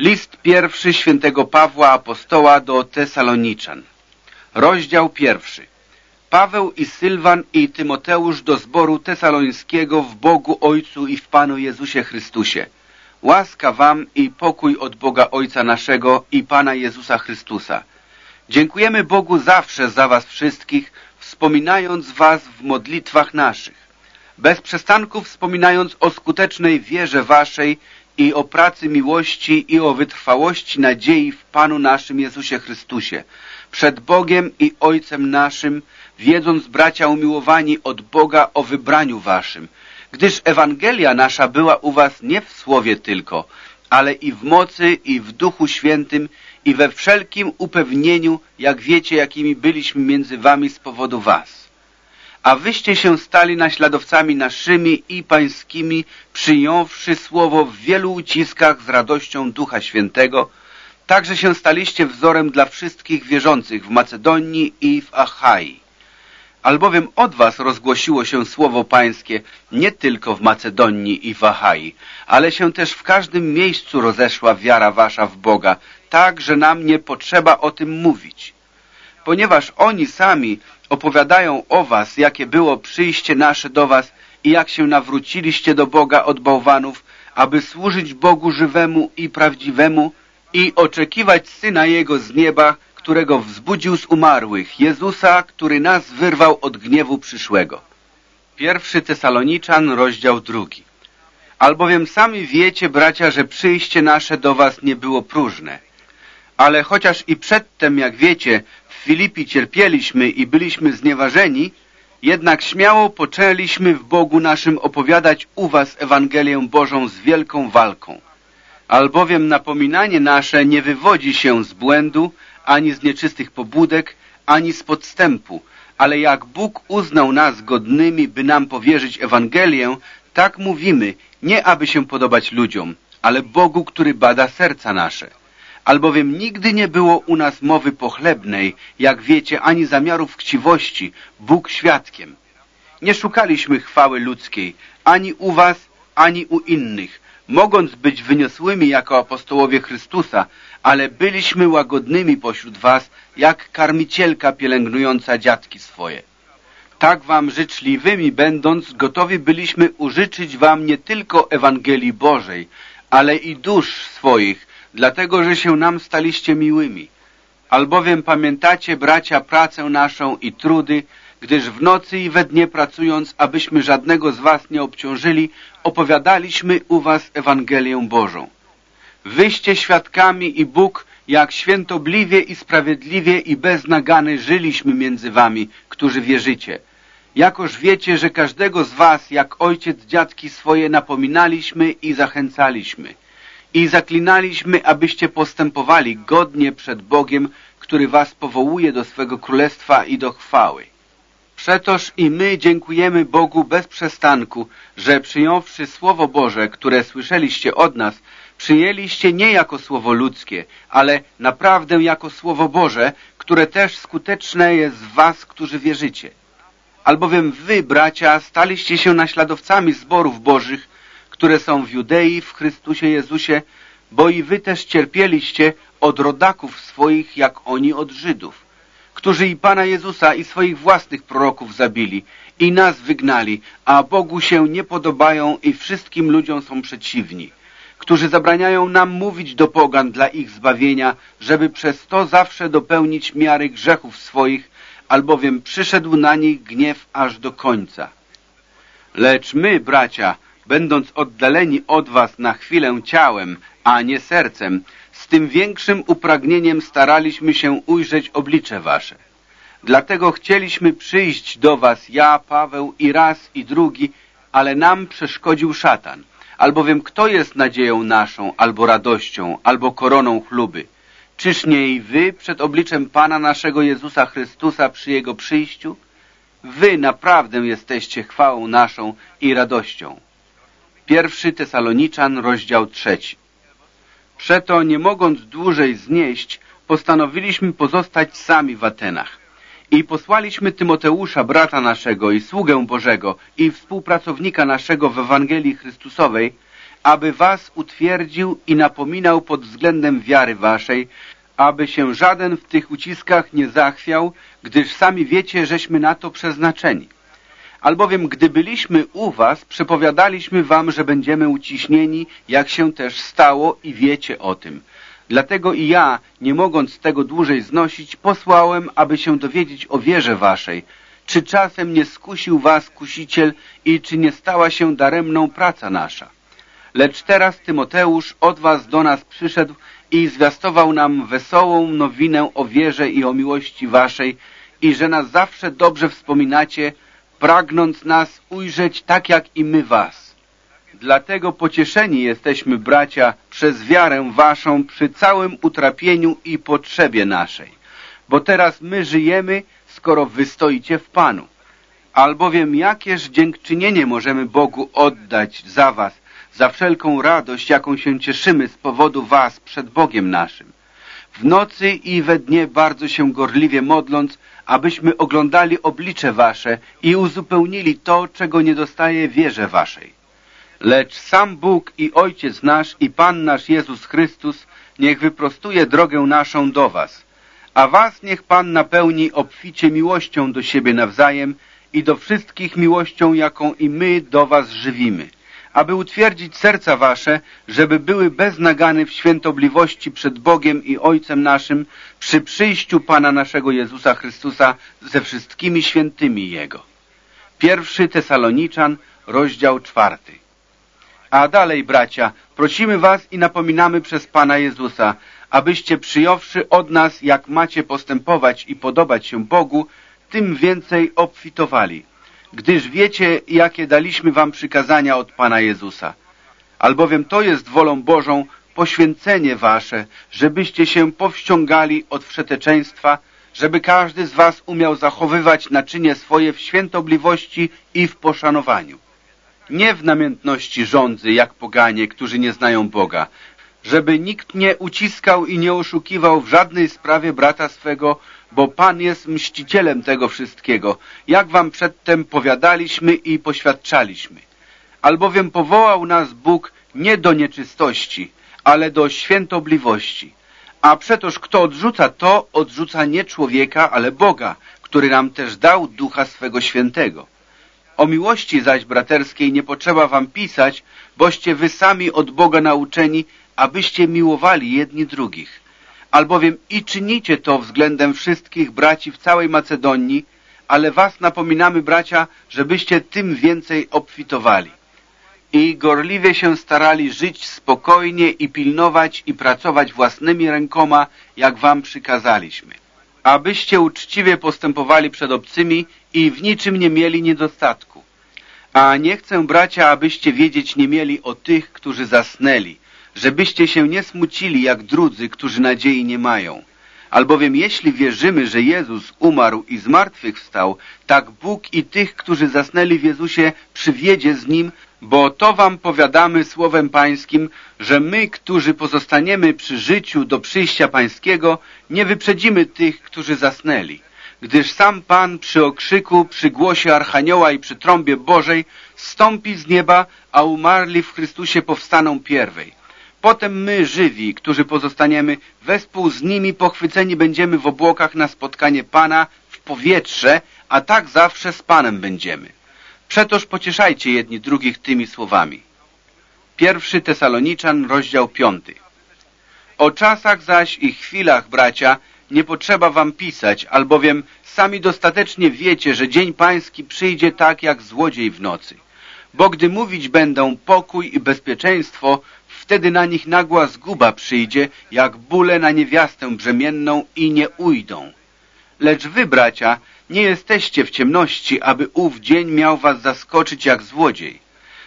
List pierwszy świętego Pawła Apostoła do Tesaloniczan. Rozdział pierwszy. Paweł i Sylwan i Tymoteusz do zboru tesalońskiego w Bogu Ojcu i w Panu Jezusie Chrystusie. Łaska wam i pokój od Boga Ojca naszego i Pana Jezusa Chrystusa. Dziękujemy Bogu zawsze za was wszystkich, wspominając was w modlitwach naszych. Bez przestanku wspominając o skutecznej wierze waszej i o pracy miłości i o wytrwałości nadziei w Panu naszym Jezusie Chrystusie, przed Bogiem i Ojcem naszym, wiedząc, bracia umiłowani od Boga o wybraniu waszym, gdyż Ewangelia nasza była u was nie w słowie tylko, ale i w mocy, i w Duchu Świętym, i we wszelkim upewnieniu, jak wiecie, jakimi byliśmy między wami z powodu was a wyście się stali naśladowcami naszymi i pańskimi, przyjąwszy słowo w wielu uciskach z radością Ducha Świętego, także się staliście wzorem dla wszystkich wierzących w Macedonii i w Achai. Albowiem od was rozgłosiło się słowo pańskie nie tylko w Macedonii i w Achai, ale się też w każdym miejscu rozeszła wiara wasza w Boga, tak, że nam nie potrzeba o tym mówić. Ponieważ oni sami opowiadają o was, jakie było przyjście nasze do was i jak się nawróciliście do Boga od bałwanów, aby służyć Bogu żywemu i prawdziwemu i oczekiwać Syna Jego z nieba, którego wzbudził z umarłych, Jezusa, który nas wyrwał od gniewu przyszłego. Pierwszy Tesaloniczan, rozdział drugi. Albowiem sami wiecie, bracia, że przyjście nasze do was nie było próżne. Ale chociaż i przedtem, jak wiecie, Filipi cierpieliśmy i byliśmy znieważeni, jednak śmiało poczęliśmy w Bogu naszym opowiadać u was Ewangelię Bożą z wielką walką. Albowiem napominanie nasze nie wywodzi się z błędu, ani z nieczystych pobudek, ani z podstępu, ale jak Bóg uznał nas godnymi, by nam powierzyć Ewangelię, tak mówimy, nie aby się podobać ludziom, ale Bogu, który bada serca nasze albowiem nigdy nie było u nas mowy pochlebnej, jak wiecie, ani zamiarów chciwości, Bóg świadkiem. Nie szukaliśmy chwały ludzkiej, ani u was, ani u innych, mogąc być wyniosłymi jako apostołowie Chrystusa, ale byliśmy łagodnymi pośród was, jak karmicielka pielęgnująca dziatki swoje. Tak wam życzliwymi będąc, gotowi byliśmy użyczyć wam nie tylko Ewangelii Bożej, ale i dusz swoich, dlatego że się nam staliście miłymi. Albowiem pamiętacie, bracia, pracę naszą i trudy, gdyż w nocy i we dnie pracując, abyśmy żadnego z was nie obciążyli, opowiadaliśmy u was Ewangelię Bożą. Wyście świadkami i Bóg, jak świętobliwie i sprawiedliwie i bez nagany żyliśmy między wami, którzy wierzycie. Jakoż wiecie, że każdego z was, jak ojciec dziadki swoje, napominaliśmy i zachęcaliśmy – i zaklinaliśmy, abyście postępowali godnie przed Bogiem, który was powołuje do swego królestwa i do chwały. Przetoż i my dziękujemy Bogu bez przestanku, że przyjąwszy Słowo Boże, które słyszeliście od nas, przyjęliście nie jako Słowo ludzkie, ale naprawdę jako Słowo Boże, które też skuteczne jest w was, którzy wierzycie. Albowiem wy, bracia, staliście się naśladowcami zborów Bożych, które są w Judei, w Chrystusie Jezusie, bo i wy też cierpieliście od rodaków swoich, jak oni od Żydów, którzy i Pana Jezusa i swoich własnych proroków zabili i nas wygnali, a Bogu się nie podobają i wszystkim ludziom są przeciwni, którzy zabraniają nam mówić do pogan dla ich zbawienia, żeby przez to zawsze dopełnić miary grzechów swoich, albowiem przyszedł na nich gniew aż do końca. Lecz my, bracia, będąc oddaleni od was na chwilę ciałem, a nie sercem, z tym większym upragnieniem staraliśmy się ujrzeć oblicze wasze. Dlatego chcieliśmy przyjść do was, ja, Paweł, i raz, i drugi, ale nam przeszkodził szatan. Albowiem kto jest nadzieją naszą, albo radością, albo koroną chluby? Czyż nie i wy przed obliczem Pana naszego Jezusa Chrystusa przy Jego przyjściu? Wy naprawdę jesteście chwałą naszą i radością. Pierwszy Tesaloniczan, rozdział trzeci. Przeto, nie mogąc dłużej znieść, postanowiliśmy pozostać sami w Atenach. I posłaliśmy Tymoteusza, brata naszego i sługę Bożego i współpracownika naszego w Ewangelii Chrystusowej, aby was utwierdził i napominał pod względem wiary waszej, aby się żaden w tych uciskach nie zachwiał, gdyż sami wiecie, żeśmy na to przeznaczeni. Albowiem gdy byliśmy u was, przepowiadaliśmy wam, że będziemy uciśnieni, jak się też stało i wiecie o tym. Dlatego i ja, nie mogąc tego dłużej znosić, posłałem, aby się dowiedzieć o wierze waszej. Czy czasem nie skusił was kusiciel i czy nie stała się daremną praca nasza? Lecz teraz Tymoteusz od was do nas przyszedł i zwiastował nam wesołą nowinę o wierze i o miłości waszej i że nas zawsze dobrze wspominacie, pragnąc nas ujrzeć tak jak i my was. Dlatego pocieszeni jesteśmy, bracia, przez wiarę waszą przy całym utrapieniu i potrzebie naszej. Bo teraz my żyjemy, skoro wy stoicie w Panu. Albowiem jakież dziękczynienie możemy Bogu oddać za was, za wszelką radość, jaką się cieszymy z powodu was przed Bogiem naszym. W nocy i we dnie bardzo się gorliwie modląc, abyśmy oglądali oblicze wasze i uzupełnili to, czego nie dostaje wierze waszej. Lecz sam Bóg i Ojciec nasz i Pan nasz Jezus Chrystus niech wyprostuje drogę naszą do was, a was niech Pan napełni obficie miłością do siebie nawzajem i do wszystkich miłością, jaką i my do was żywimy aby utwierdzić serca wasze, żeby były bez nagany w świętobliwości przed Bogiem i Ojcem naszym przy przyjściu Pana naszego Jezusa Chrystusa ze wszystkimi świętymi Jego. Pierwszy Tesaloniczan, rozdział czwarty. A dalej, bracia, prosimy was i napominamy przez Pana Jezusa, abyście przyjąwszy od nas, jak macie postępować i podobać się Bogu, tym więcej obfitowali gdyż wiecie, jakie daliśmy wam przykazania od Pana Jezusa. Albowiem to jest wolą Bożą poświęcenie wasze, żebyście się powściągali od wszeteczeństwa, żeby każdy z was umiał zachowywać naczynie swoje w świętobliwości i w poszanowaniu. Nie w namiętności rządzy, jak poganie, którzy nie znają Boga, żeby nikt nie uciskał i nie oszukiwał w żadnej sprawie brata swego, bo Pan jest mścicielem tego wszystkiego, jak wam przedtem powiadaliśmy i poświadczaliśmy. Albowiem powołał nas Bóg nie do nieczystości, ale do świętobliwości. A przetoż kto odrzuca to, odrzuca nie człowieka, ale Boga, który nam też dał Ducha swego Świętego. O miłości zaś braterskiej nie potrzeba wam pisać, boście wy sami od Boga nauczeni, abyście miłowali jedni drugich albowiem i czynicie to względem wszystkich braci w całej Macedonii, ale was napominamy, bracia, żebyście tym więcej obfitowali. I gorliwie się starali żyć spokojnie i pilnować i pracować własnymi rękoma, jak wam przykazaliśmy. Abyście uczciwie postępowali przed obcymi i w niczym nie mieli niedostatku. A nie chcę, bracia, abyście wiedzieć nie mieli o tych, którzy zasnęli, żebyście się nie smucili jak drudzy, którzy nadziei nie mają. Albowiem jeśli wierzymy, że Jezus umarł i zmartwychwstał, tak Bóg i tych, którzy zasnęli w Jezusie, przywiedzie z Nim, bo to wam powiadamy słowem pańskim, że my, którzy pozostaniemy przy życiu do przyjścia pańskiego, nie wyprzedzimy tych, którzy zasnęli. Gdyż sam Pan przy okrzyku, przy głosie Archanioła i przy trąbie Bożej stąpi z nieba, a umarli w Chrystusie powstaną pierwej. Potem my, żywi, którzy pozostaniemy, wespół z nimi pochwyceni będziemy w obłokach na spotkanie Pana w powietrze, a tak zawsze z Panem będziemy. Przetoż pocieszajcie jedni drugich tymi słowami. Pierwszy Tesaloniczan, rozdział piąty. O czasach zaś i chwilach, bracia, nie potrzeba wam pisać, albowiem sami dostatecznie wiecie, że dzień pański przyjdzie tak jak złodziej w nocy. Bo gdy mówić będą pokój i bezpieczeństwo, Wtedy na nich nagła zguba przyjdzie, jak bóle na niewiastę brzemienną i nie ujdą. Lecz wy, bracia, nie jesteście w ciemności, aby ów dzień miał was zaskoczyć jak złodziej.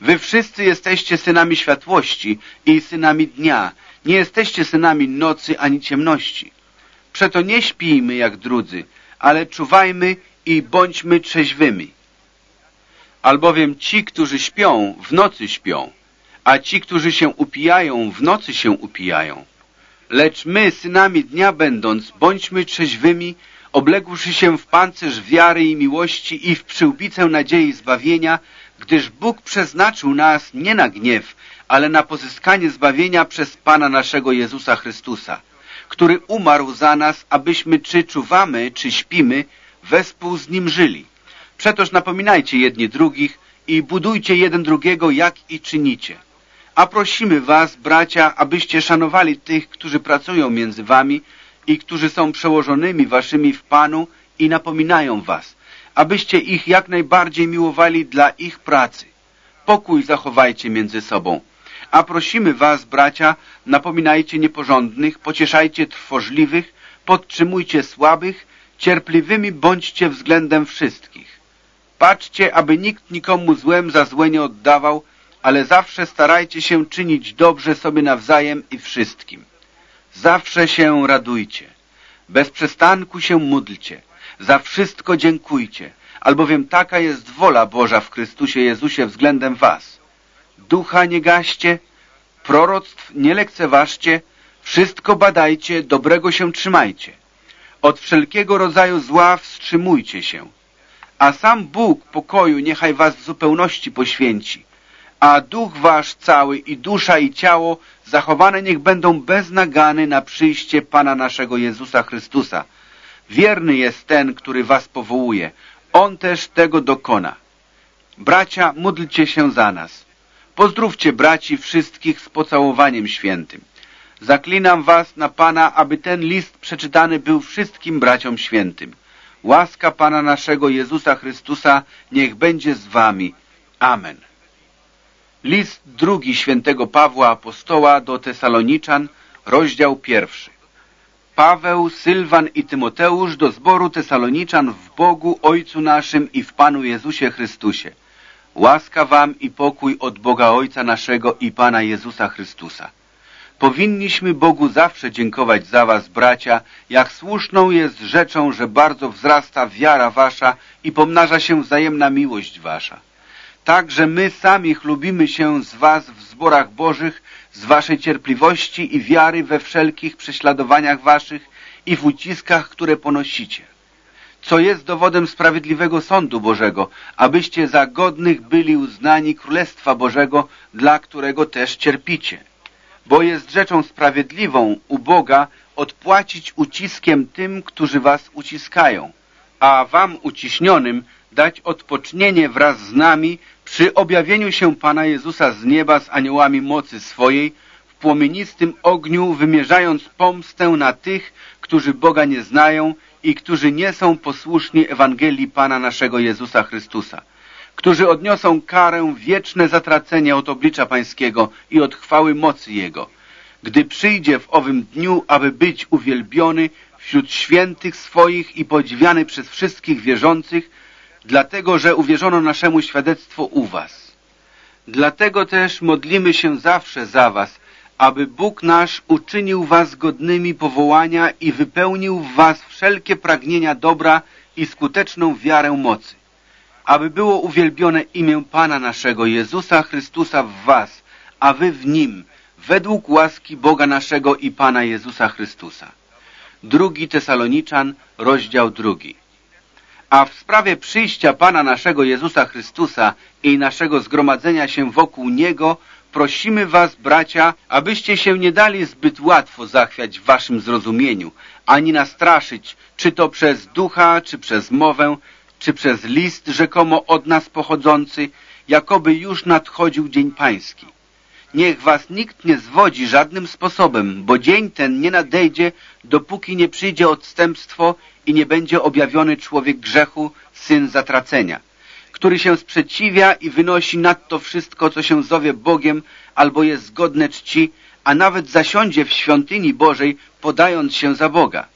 Wy wszyscy jesteście synami światłości i synami dnia, nie jesteście synami nocy ani ciemności. Przeto nie śpijmy jak drudzy, ale czuwajmy i bądźmy trzeźwymi. Albowiem ci, którzy śpią, w nocy śpią, a ci, którzy się upijają, w nocy się upijają. Lecz my, synami dnia będąc, bądźmy trzeźwymi, obległszy się w pancerz wiary i miłości i w przyłbicę nadziei zbawienia, gdyż Bóg przeznaczył nas nie na gniew, ale na pozyskanie zbawienia przez Pana naszego Jezusa Chrystusa, który umarł za nas, abyśmy czy czuwamy, czy śpimy, wespół z Nim żyli. Przetoż napominajcie jedni drugich i budujcie jeden drugiego, jak i czynicie. A prosimy was, bracia, abyście szanowali tych, którzy pracują między wami i którzy są przełożonymi waszymi w Panu i napominają was, abyście ich jak najbardziej miłowali dla ich pracy. Pokój zachowajcie między sobą. A prosimy was, bracia, napominajcie nieporządnych, pocieszajcie trwożliwych, podtrzymujcie słabych, cierpliwymi bądźcie względem wszystkich. Patrzcie, aby nikt nikomu złem za złe nie oddawał, ale zawsze starajcie się czynić dobrze sobie nawzajem i wszystkim. Zawsze się radujcie. Bez przestanku się módlcie. Za wszystko dziękujcie, albowiem taka jest wola Boża w Chrystusie Jezusie względem was. Ducha nie gaście, proroctw nie lekceważcie, wszystko badajcie, dobrego się trzymajcie. Od wszelkiego rodzaju zła wstrzymujcie się. A sam Bóg pokoju niechaj was w zupełności poświęci, a duch wasz cały i dusza i ciało zachowane niech będą bez nagany na przyjście Pana naszego Jezusa Chrystusa. Wierny jest ten, który was powołuje. On też tego dokona. Bracia, módlcie się za nas. Pozdrówcie braci wszystkich z pocałowaniem świętym. Zaklinam was na Pana, aby ten list przeczytany był wszystkim braciom świętym. Łaska Pana naszego Jezusa Chrystusa niech będzie z wami. Amen. List drugi świętego Pawła Apostoła do Tesaloniczan, rozdział pierwszy. Paweł, Sylwan i Tymoteusz do zboru Tesaloniczan w Bogu Ojcu naszym i w Panu Jezusie Chrystusie. Łaska wam i pokój od Boga Ojca naszego i Pana Jezusa Chrystusa. Powinniśmy Bogu zawsze dziękować za was, bracia, jak słuszną jest rzeczą, że bardzo wzrasta wiara wasza i pomnaża się wzajemna miłość wasza. Tak, że my sami chlubimy się z was w zborach bożych, z waszej cierpliwości i wiary we wszelkich prześladowaniach waszych i w uciskach, które ponosicie. Co jest dowodem sprawiedliwego sądu Bożego, abyście za godnych byli uznani Królestwa Bożego, dla którego też cierpicie bo jest rzeczą sprawiedliwą u Boga odpłacić uciskiem tym, którzy was uciskają, a wam uciśnionym dać odpocznienie wraz z nami przy objawieniu się Pana Jezusa z nieba z aniołami mocy swojej, w płomienistym ogniu wymierzając pomstę na tych, którzy Boga nie znają i którzy nie są posłuszni Ewangelii Pana naszego Jezusa Chrystusa którzy odniosą karę wieczne zatracenie od oblicza Pańskiego i od chwały mocy Jego, gdy przyjdzie w owym dniu, aby być uwielbiony wśród świętych swoich i podziwiany przez wszystkich wierzących, dlatego, że uwierzono naszemu świadectwu u was. Dlatego też modlimy się zawsze za was, aby Bóg nasz uczynił was godnymi powołania i wypełnił w was wszelkie pragnienia dobra i skuteczną wiarę mocy aby było uwielbione imię Pana naszego Jezusa Chrystusa w was, a wy w Nim, według łaski Boga naszego i Pana Jezusa Chrystusa. Drugi Tesaloniczan, rozdział drugi. A w sprawie przyjścia Pana naszego Jezusa Chrystusa i naszego zgromadzenia się wokół Niego, prosimy was, bracia, abyście się nie dali zbyt łatwo zachwiać w waszym zrozumieniu, ani nastraszyć, czy to przez ducha, czy przez mowę, czy przez list rzekomo od nas pochodzący, jakoby już nadchodził dzień pański. Niech was nikt nie zwodzi żadnym sposobem, bo dzień ten nie nadejdzie, dopóki nie przyjdzie odstępstwo i nie będzie objawiony człowiek grzechu, syn zatracenia, który się sprzeciwia i wynosi nad to wszystko, co się zowie Bogiem albo jest zgodne czci, a nawet zasiądzie w świątyni Bożej, podając się za Boga.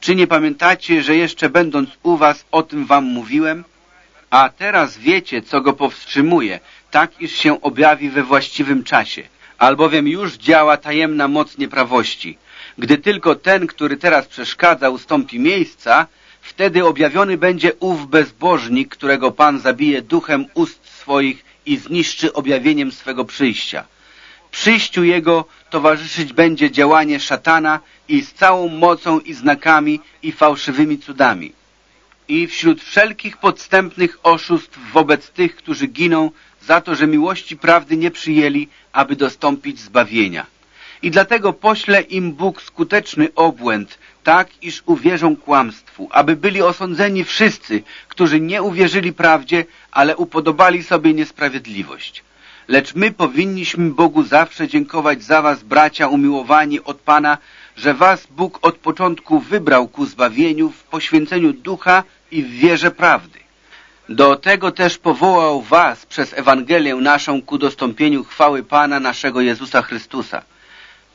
Czy nie pamiętacie, że jeszcze będąc u was o tym wam mówiłem? A teraz wiecie, co go powstrzymuje, tak iż się objawi we właściwym czasie. Albowiem już działa tajemna moc nieprawości. Gdy tylko ten, który teraz przeszkadza, ustąpi miejsca, wtedy objawiony będzie ów bezbożnik, którego Pan zabije duchem ust swoich i zniszczy objawieniem swego przyjścia. Przyjściu jego towarzyszyć będzie działanie szatana i z całą mocą i znakami i fałszywymi cudami. I wśród wszelkich podstępnych oszustw wobec tych, którzy giną, za to, że miłości prawdy nie przyjęli, aby dostąpić zbawienia. I dlatego pośle im Bóg skuteczny obłęd, tak iż uwierzą kłamstwu, aby byli osądzeni wszyscy, którzy nie uwierzyli prawdzie, ale upodobali sobie niesprawiedliwość. Lecz my powinniśmy Bogu zawsze dziękować za was, bracia umiłowani od Pana, że was Bóg od początku wybrał ku zbawieniu w poświęceniu ducha i w wierze prawdy. Do tego też powołał was przez Ewangelię naszą ku dostąpieniu chwały Pana naszego Jezusa Chrystusa.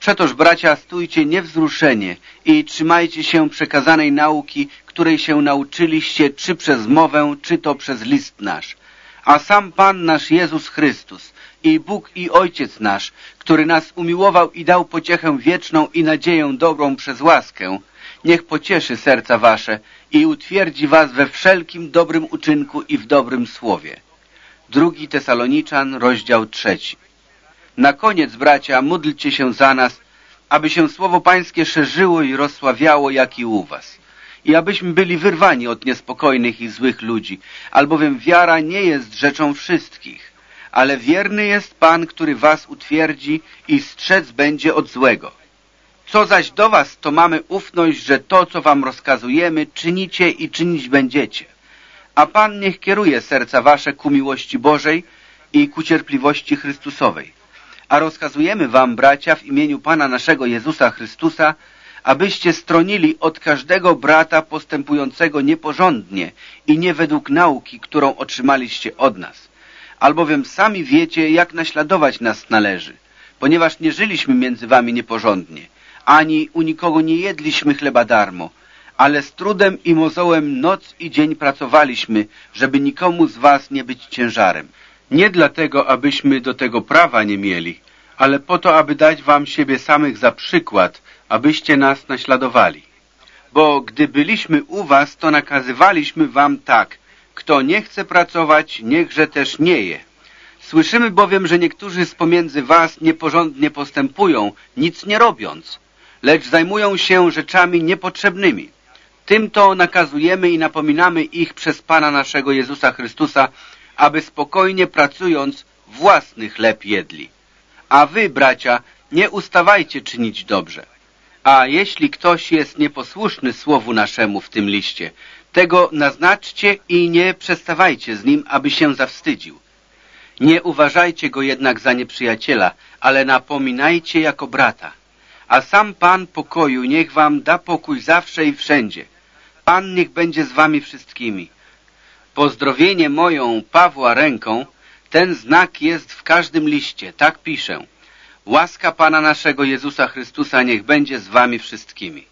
Przetoż, bracia, stójcie niewzruszenie i trzymajcie się przekazanej nauki, której się nauczyliście, czy przez mowę, czy to przez list nasz. A sam Pan nasz Jezus Chrystus i Bóg i Ojciec nasz, który nas umiłował i dał pociechę wieczną i nadzieję dobrą przez łaskę, niech pocieszy serca wasze i utwierdzi was we wszelkim dobrym uczynku i w dobrym słowie. Drugi Tesaloniczan, rozdział trzeci. Na koniec, bracia, módlcie się za nas, aby się słowo pańskie szerzyło i rozsławiało, jak i u was. I abyśmy byli wyrwani od niespokojnych i złych ludzi, albowiem wiara nie jest rzeczą wszystkich, ale wierny jest Pan, który was utwierdzi i strzec będzie od złego. Co zaś do was, to mamy ufność, że to, co wam rozkazujemy, czynicie i czynić będziecie. A Pan niech kieruje serca wasze ku miłości Bożej i ku cierpliwości Chrystusowej. A rozkazujemy wam, bracia, w imieniu Pana naszego Jezusa Chrystusa, abyście stronili od każdego brata postępującego nieporządnie i nie według nauki, którą otrzymaliście od nas. Albowiem sami wiecie, jak naśladować nas należy, ponieważ nie żyliśmy między wami nieporządnie, ani u nikogo nie jedliśmy chleba darmo, ale z trudem i mozołem noc i dzień pracowaliśmy, żeby nikomu z was nie być ciężarem. Nie dlatego, abyśmy do tego prawa nie mieli, ale po to, aby dać wam siebie samych za przykład, abyście nas naśladowali. Bo gdy byliśmy u was, to nakazywaliśmy wam tak, kto nie chce pracować, niechże też nie je. Słyszymy bowiem, że niektórzy z pomiędzy was nieporządnie postępują, nic nie robiąc, lecz zajmują się rzeczami niepotrzebnymi. Tym to nakazujemy i napominamy ich przez Pana naszego Jezusa Chrystusa, aby spokojnie pracując własny chleb jedli. A wy, bracia, nie ustawajcie czynić dobrze. A jeśli ktoś jest nieposłuszny słowu naszemu w tym liście, tego naznaczcie i nie przestawajcie z nim, aby się zawstydził. Nie uważajcie go jednak za nieprzyjaciela, ale napominajcie jako brata. A sam Pan pokoju niech wam da pokój zawsze i wszędzie. Pan niech będzie z wami wszystkimi. Pozdrowienie moją Pawła ręką, ten znak jest w każdym liście, tak piszę. Łaska Pana naszego Jezusa Chrystusa niech będzie z wami wszystkimi.